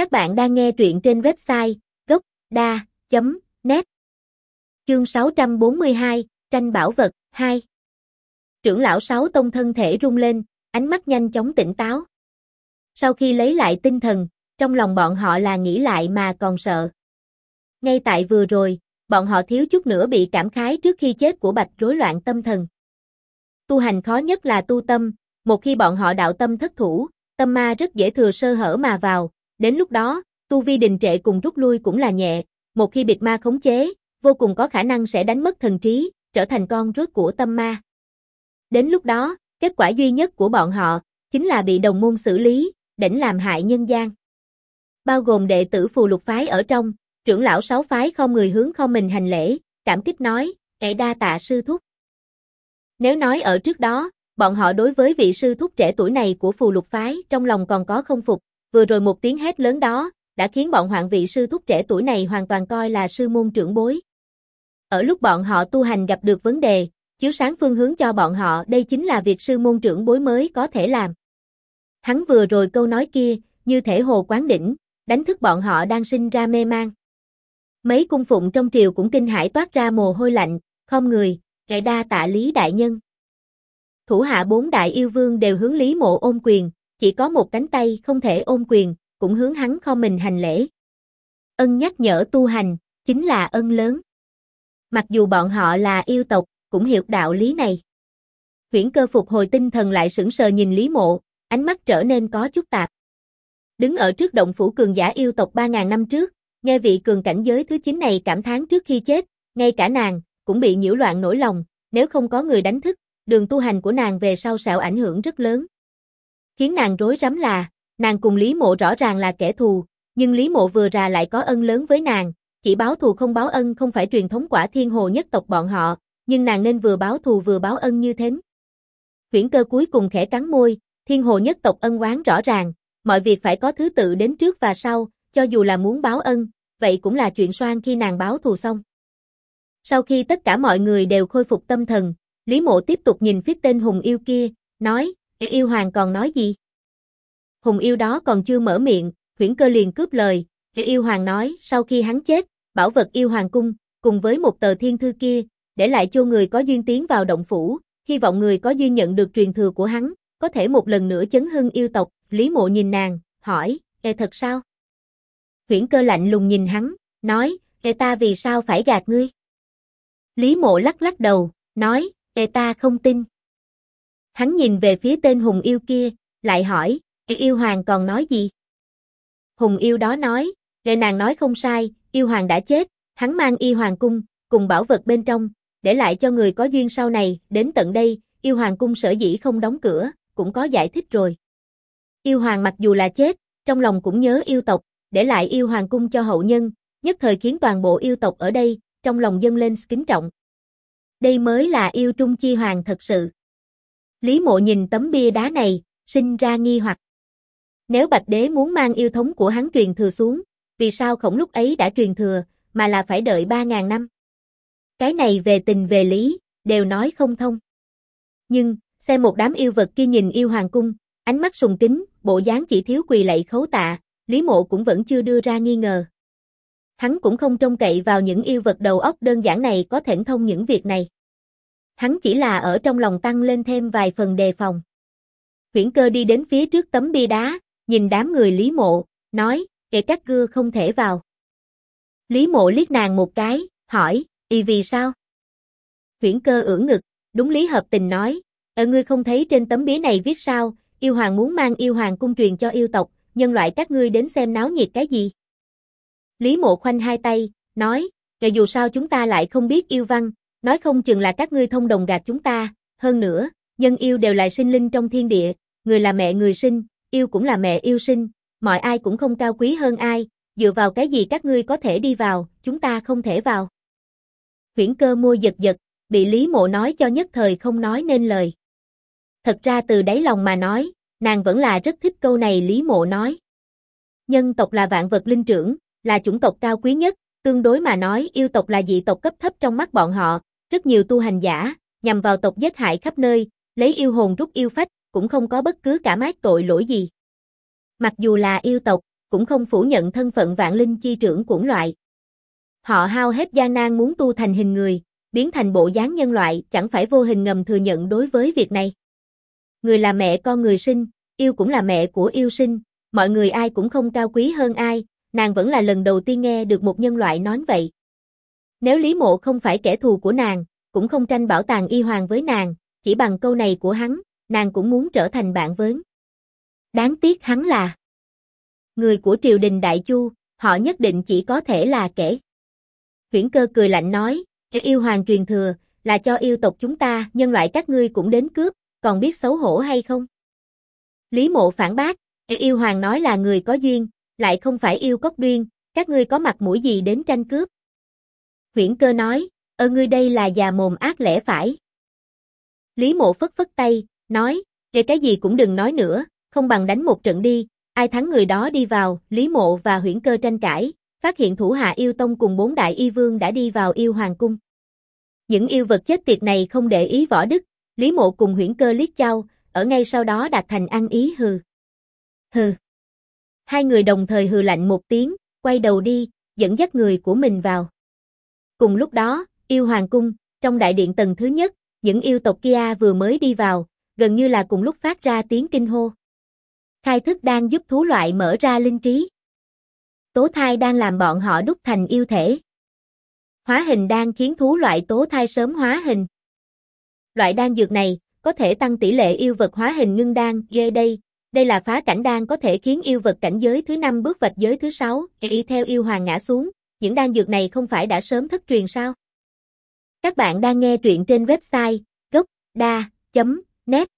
Các bạn đang nghe truyện trên website gốc.da.net Chương 642, tranh bảo vật, 2 Trưởng lão Sáu Tông thân thể rung lên, ánh mắt nhanh chóng tỉnh táo. Sau khi lấy lại tinh thần, trong lòng bọn họ là nghĩ lại mà còn sợ. Ngay tại vừa rồi, bọn họ thiếu chút nữa bị cảm khái trước khi chết của Bạch rối loạn tâm thần. Tu hành khó nhất là tu tâm, một khi bọn họ đạo tâm thất thủ, tâm ma rất dễ thừa sơ hở mà vào, đến lúc đó, tu vi đình trệ cùng rút lui cũng là nhẹ, một khi biệt ma khống chế, vô cùng có khả năng sẽ đánh mất thần trí, trở thành con rốt của tâm ma. Đến lúc đó, kết quả duy nhất của bọn họ, chính là bị đồng môn xử lý, đỉnh làm hại nhân gian. Bao gồm đệ tử phù lục phái ở trong, trưởng lão sáu phái không người hướng không mình hành lễ, cảm kích nói, "Kẻ đa tạ sư thúc. Nếu nói ở trước đó, bọn họ đối với vị sư thúc trẻ tuổi này của phù lục phái trong lòng còn có không phục, vừa rồi một tiếng hét lớn đó, đã khiến bọn hoạn vị sư thúc trẻ tuổi này hoàn toàn coi là sư môn trưởng bối. Ở lúc bọn họ tu hành gặp được vấn đề, chiếu sáng phương hướng cho bọn họ đây chính là việc sư môn trưởng bối mới có thể làm. Hắn vừa rồi câu nói kia, như thể hồ quán đỉnh, đánh thức bọn họ đang sinh ra mê mang. Mấy cung phụng trong triều cũng kinh hãi toát ra mồ hôi lạnh, không người, kẻ đa tạ lý đại nhân. Thủ hạ bốn đại yêu vương đều hướng lý mộ ôm quyền, chỉ có một cánh tay không thể ôm quyền, cũng hướng hắn kho mình hành lễ. Ân nhắc nhở tu hành, chính là ân lớn. Mặc dù bọn họ là yêu tộc, cũng hiểu đạo lý này. Huyễn cơ phục hồi tinh thần lại sững sờ nhìn Lý Mộ, ánh mắt trở nên có chút tạp. Đứng ở trước động phủ cường giả yêu tộc 3.000 năm trước, nghe vị cường cảnh giới thứ 9 này cảm thán trước khi chết, ngay cả nàng, cũng bị nhiễu loạn nỗi lòng, nếu không có người đánh thức, đường tu hành của nàng về sau sẽ ảnh hưởng rất lớn. Khiến nàng rối rắm là, nàng cùng Lý Mộ rõ ràng là kẻ thù, nhưng Lý Mộ vừa ra lại có ân lớn với nàng, chỉ báo thù không báo ân không phải truyền thống quả thiên hồ nhất tộc bọn họ, nhưng nàng nên vừa báo thù vừa báo ân như thế. Huyễn cơ cuối cùng khẽ cắn môi, thiên hồ nhất tộc ân oán rõ ràng, mọi việc phải có thứ tự đến trước và sau, cho dù là muốn báo ân, vậy cũng là chuyện xoan khi nàng báo thù xong. Sau khi tất cả mọi người đều khôi phục tâm thần, Lý Mộ tiếp tục nhìn phía tên hùng yêu kia, nói, yêu hoàng còn nói gì? Hùng yêu đó còn chưa mở miệng, huyễn cơ liền cướp lời, yêu hoàng nói, sau khi hắn chết, bảo vật yêu hoàng cung, cùng với một tờ thiên thư kia, để lại cho người có duyên tiến vào động phủ, hy vọng người có duyên nhận được truyền thừa của hắn, có thể một lần nữa chấn hưng yêu tộc, Lý Mộ nhìn nàng, hỏi, e thật sao? Huyễn cơ lạnh lùng nhìn hắn, nói, e ta vì sao phải gạt ngươi? Lý Mộ lắc lắc đầu, nói, e ta không tin. Hắn nhìn về phía tên hùng yêu kia, lại hỏi, yêu hoàng còn nói gì? Hùng yêu đó nói, e nàng nói không sai, yêu hoàng đã chết, hắn mang y hoàng cung, cùng bảo vật bên trong, để lại cho người có duyên sau này, đến tận đây, yêu hoàng cung sở dĩ không đóng cửa, cũng có giải thích rồi. Yêu hoàng mặc dù là chết, trong lòng cũng nhớ yêu tộc, để lại yêu hoàng cung cho hậu nhân, nhất thời khiến toàn bộ yêu tộc ở đây, trong lòng dâng lên kính trọng. Đây mới là yêu trung chi hoàng thật sự. Lý mộ nhìn tấm bia đá này, sinh ra nghi hoặc. Nếu Bạch Đế muốn mang yêu thống của hắn truyền thừa xuống, vì sao khổng lúc ấy đã truyền thừa, mà là phải đợi 3.000 năm? Cái này về tình về lý, đều nói không thông. Nhưng, xem một đám yêu vật kia nhìn yêu hoàng cung, ánh mắt sùng kính, bộ dáng chỉ thiếu quỳ lạy khấu tạ, Lý Mộ cũng vẫn chưa đưa ra nghi ngờ. Hắn cũng không trông cậy vào những yêu vật đầu óc đơn giản này có thể thông những việc này. Hắn chỉ là ở trong lòng tăng lên thêm vài phần đề phòng. Huyễn cơ đi đến phía trước tấm bia đá, nhìn đám người Lý Mộ, nói, kệ các gưa không thể vào. Lý Mộ liếc nàng một cái, hỏi, y vì sao? Huyễn cơ ưỡn ngực, đúng lý hợp tình nói, ở ngươi không thấy trên tấm bia này viết sao, yêu hoàng muốn mang yêu hoàng cung truyền cho yêu tộc, nhân loại các ngươi đến xem náo nhiệt cái gì? Lý mộ khoanh hai tay, nói, kể dù sao chúng ta lại không biết yêu văn, nói không chừng là các ngươi thông đồng gạt chúng ta, hơn nữa, nhân yêu đều là sinh linh trong thiên địa, người là mẹ người sinh, yêu cũng là mẹ yêu sinh, mọi ai cũng không cao quý hơn ai, dựa vào cái gì các ngươi có thể đi vào, chúng ta không thể vào. Huyễn cơ môi giật giật, bị Lý Mộ nói cho nhất thời không nói nên lời. Thật ra từ đáy lòng mà nói, nàng vẫn là rất thích câu này Lý Mộ nói. Nhân tộc là vạn vật linh trưởng, là chủng tộc cao quý nhất, tương đối mà nói yêu tộc là dị tộc cấp thấp trong mắt bọn họ, rất nhiều tu hành giả, nhằm vào tộc giết hại khắp nơi, lấy yêu hồn rút yêu phách, cũng không có bất cứ cả mát tội lỗi gì. Mặc dù là yêu tộc, cũng không phủ nhận thân phận vạn linh chi trưởng cũng loại. Họ hao hết gian nan muốn tu thành hình người, biến thành bộ dáng nhân loại, chẳng phải vô hình ngầm thừa nhận đối với việc này. Người là mẹ con người sinh, yêu cũng là mẹ của yêu sinh, mọi người ai cũng không cao quý hơn ai, nàng vẫn là lần đầu tiên nghe được một nhân loại nói vậy. Nếu Lý Mộ không phải kẻ thù của nàng, cũng không tranh bảo tàng y hoàng với nàng, chỉ bằng câu này của hắn, nàng cũng muốn trở thành bạn với. Đáng tiếc hắn là người của triều đình Đại Chu, họ nhất định chỉ có thể là kẻ. Huyễn cơ cười lạnh nói, yêu hoàng truyền thừa, là cho yêu tộc chúng ta, nhân loại các ngươi cũng đến cướp, còn biết xấu hổ hay không? Lý mộ phản bác, yêu hoàng nói là người có duyên, lại không phải yêu cốc duyên, các ngươi có mặt mũi gì đến tranh cướp? Huyễn cơ nói, ơ ngươi đây là già mồm ác lẽ phải. Lý mộ phất phất tay, nói, kể cái gì cũng đừng nói nữa, không bằng đánh một trận đi, ai thắng người đó đi vào, Lý mộ và huyễn cơ tranh cãi, phát hiện thủ hạ yêu tông cùng bốn đại y vương đã đi vào yêu hoàng cung. Những yêu vật chết tiệt này không để ý võ đức, Lý mộ cùng huyễn cơ liếc nhau, ở ngay sau đó đạt thành ăn ý hừ. Hừ. Hai người đồng thời hừ lạnh một tiếng, quay đầu đi, dẫn dắt người của mình vào. Cùng lúc đó, yêu hoàng cung, trong đại điện tầng thứ nhất, những yêu tộc kia vừa mới đi vào, gần như là cùng lúc phát ra tiếng kinh hô. Khai thức đang giúp thú loại mở ra linh trí. Tố thai đang làm bọn họ đúc thành yêu thể. Hóa hình đang khiến thú loại tố thai sớm hóa hình. Loại đan dược này, có thể tăng tỷ lệ yêu vật hóa hình ngưng đan, ghê đây, đây là phá cảnh đan có thể khiến yêu vật cảnh giới thứ năm bước vạch giới thứ sáu, y theo yêu hoàng ngã xuống, những đan dược này không phải đã sớm thất truyền sao? Các bạn đang nghe truyện trên website gocda.net